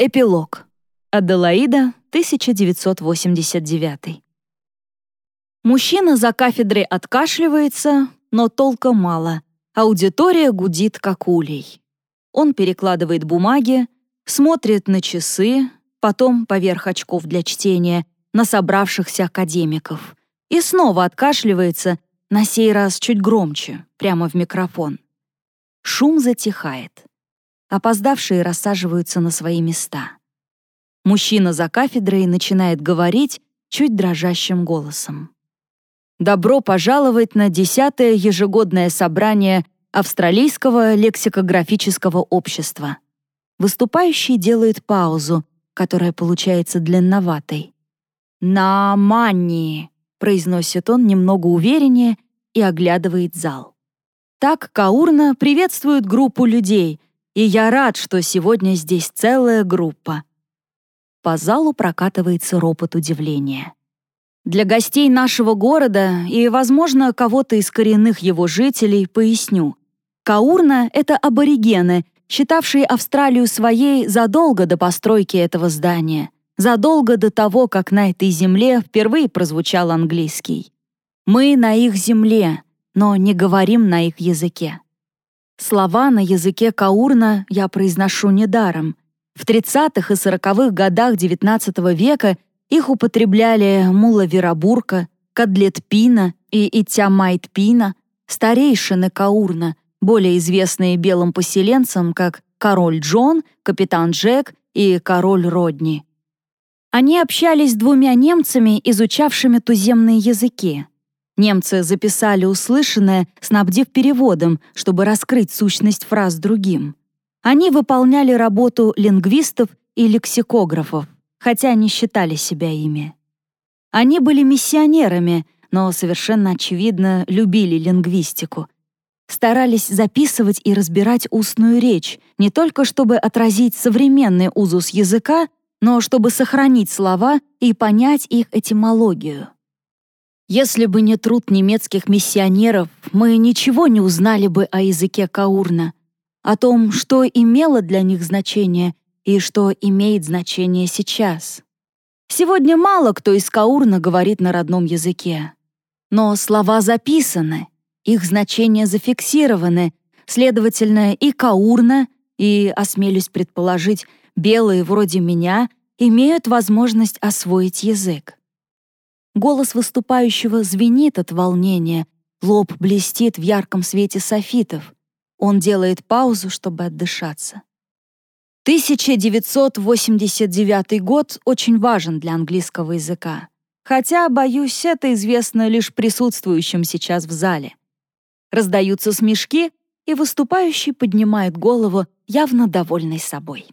Эпилог. Аделаида, 1989. Мужчина за кафедрой откашливается, но толка мало. Аудитория гудит как улей. Он перекладывает бумаги, смотрит на часы, потом поверх очков для чтения, на собравшихся академиков. И снова откашливается, на сей раз чуть громче, прямо в микрофон. Шум затихает. Опоздавшие рассаживаются на свои места. Мужчина за кафедрой начинает говорить чуть дрожащим голосом. «Добро пожаловать на десятое ежегодное собрание Австралийского лексикографического общества». Выступающий делает паузу, которая получается длинноватой. «На манни», — произносит он немного увереннее и оглядывает зал. Так Каурна приветствует группу людей, и я рад, что сегодня здесь целая группа. По залу прокатывается ропот удивления. Для гостей нашего города и, возможно, кого-то из коренных его жителей поясню. Каурна — это аборигены, считавшие Австралию своей задолго до постройки этого здания — задолго до того, как на этой земле впервые прозвучал английский. Мы на их земле, но не говорим на их языке. Слова на языке каурна я произношу недаром. В 30-х и 40-х годах XIX века их употребляли Мула Верабурка, Кадлет Пина и Итямайт Пина, старейшины каурна, более известные белым поселенцам как Король Джон, Капитан Джек и Король Родни. Они общались с двумя немцами, изучавшими туземные языки. Немцы записали услышанное, снабдив переводом, чтобы раскрыть сущность фраз другим. Они выполняли работу лингвистов и лексикографов, хотя не считали себя ими. Они были миссионерами, но совершенно очевидно любили лингвистику. Старались записывать и разбирать устную речь, не только чтобы отразить современный узус языка, но чтобы сохранить слова и понять их этимологию. Если бы не труд немецких миссионеров, мы ничего не узнали бы о языке Каурна, о том, что имело для них значение и что имеет значение сейчас. Сегодня мало кто из Каурна говорит на родном языке. Но слова записаны, их значения зафиксированы, следовательно, и Каурна, и, осмелюсь предположить, белые вроде меня имеют возможность освоить язык. Голос выступающего звенит от волнения, лоб блестит в ярком свете софитов. Он делает паузу, чтобы отдышаться. 1989 год очень важен для английского языка. Хотя, боюсь, это известно лишь присутствующим сейчас в зале. Раздаются смешки, и выступающий поднимает голову, явно довольный собой.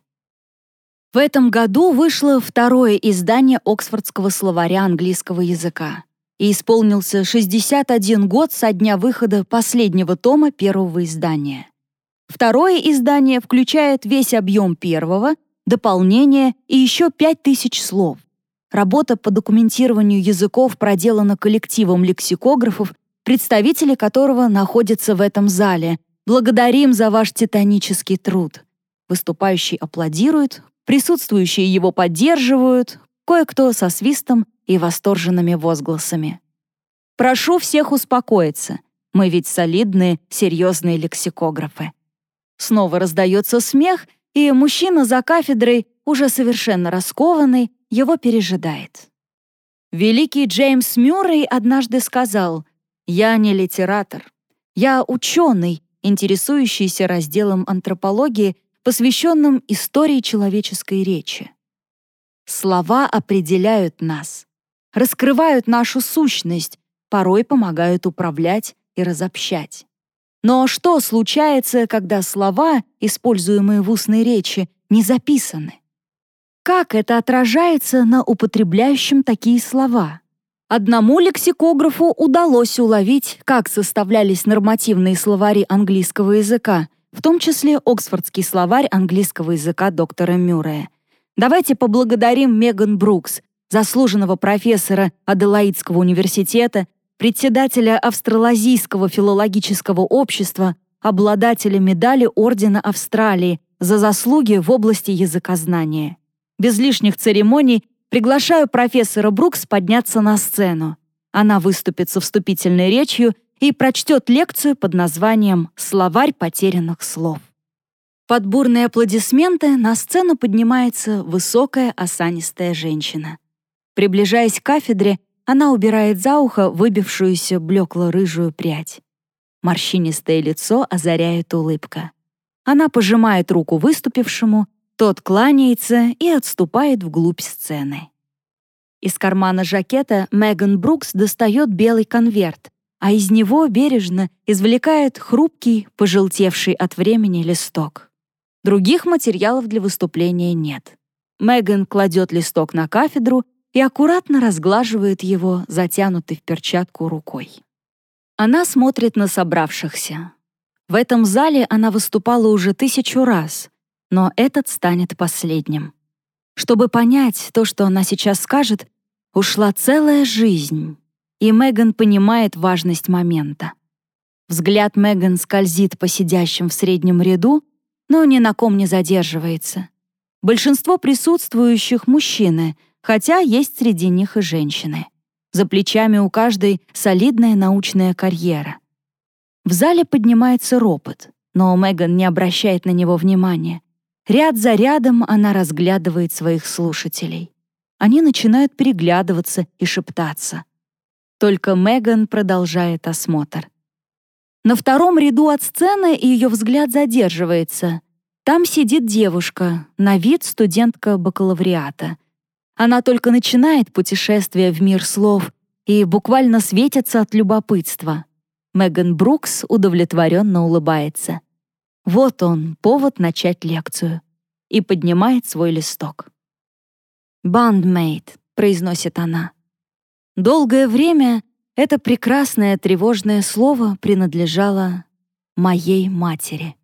В этом году вышло второе издание Оксфордского словаря английского языка и исполнился 61 год со дня выхода последнего тома первого издания. Второе издание включает весь объем первого, дополнение и еще 5000 слов. Работа по документированию языков проделана коллективом лексикографов, представители которого находятся в этом зале. Благодарим за ваш титанический труд. Выступающий аплодирует, Присутствующие его поддерживают, кое-кто со свистом и восторженными возгласами. Прошу всех успокоиться. Мы ведь солидные, серьезные лексикографы. Снова раздается смех, и мужчина за кафедрой, уже совершенно раскованный, его пережидает. Великий Джеймс Мюррей однажды сказал, «Я не литератор. Я ученый, интересующийся разделом антропологии посвященном истории человеческой речи. Слова определяют нас, раскрывают нашу сущность, порой помогают управлять и разобщать. Но что случается, когда слова, используемые в устной речи, не записаны? Как это отражается на употребляющем такие слова? Одному лексикографу удалось уловить, как составлялись нормативные словари английского языка, в том числе Оксфордский словарь английского языка доктора Мюррея. Давайте поблагодарим Меган Брукс, заслуженного профессора Аделаидского университета, председателя Австралазийского филологического общества, обладателя медали Ордена Австралии за заслуги в области языкознания. Без лишних церемоний приглашаю профессора Брукс подняться на сцену. Она выступит со вступительной речью и прочтет лекцию под названием «Словарь потерянных слов». Под бурные аплодисменты на сцену поднимается высокая осанистая женщина. Приближаясь к кафедре, она убирает за ухо выбившуюся блекло-рыжую прядь. Морщинистое лицо озаряет улыбка. Она пожимает руку выступившему, тот кланяется и отступает вглубь сцены. Из кармана жакета Меган Брукс достает белый конверт, а из него бережно извлекает хрупкий, пожелтевший от времени листок. Других материалов для выступления нет. Меган кладет листок на кафедру и аккуратно разглаживает его, затянутый в перчатку рукой. Она смотрит на собравшихся. В этом зале она выступала уже тысячу раз, но этот станет последним. Чтобы понять то, что она сейчас скажет, ушла целая жизнь, и Меган понимает важность момента. Взгляд Меган скользит по сидящим в среднем ряду, но ни на ком не задерживается. Большинство присутствующих — мужчины, хотя есть среди них и женщины. За плечами у каждой солидная научная карьера. В зале поднимается ропот, но Меган не обращает на него внимания. Ряд за рядом она разглядывает своих слушателей. Они начинают переглядываться и шептаться. Только Меган продолжает осмотр. На втором ряду от сцены ее взгляд задерживается. Там сидит девушка, на вид студентка бакалавриата. Она только начинает путешествие в мир слов и буквально светится от любопытства. Меган Брукс удовлетворенно улыбается. Вот он, повод начать лекцию. И поднимает свой листок. «Бандмейт», — произносит она. Долгое время это прекрасное тревожное слово принадлежало моей матери.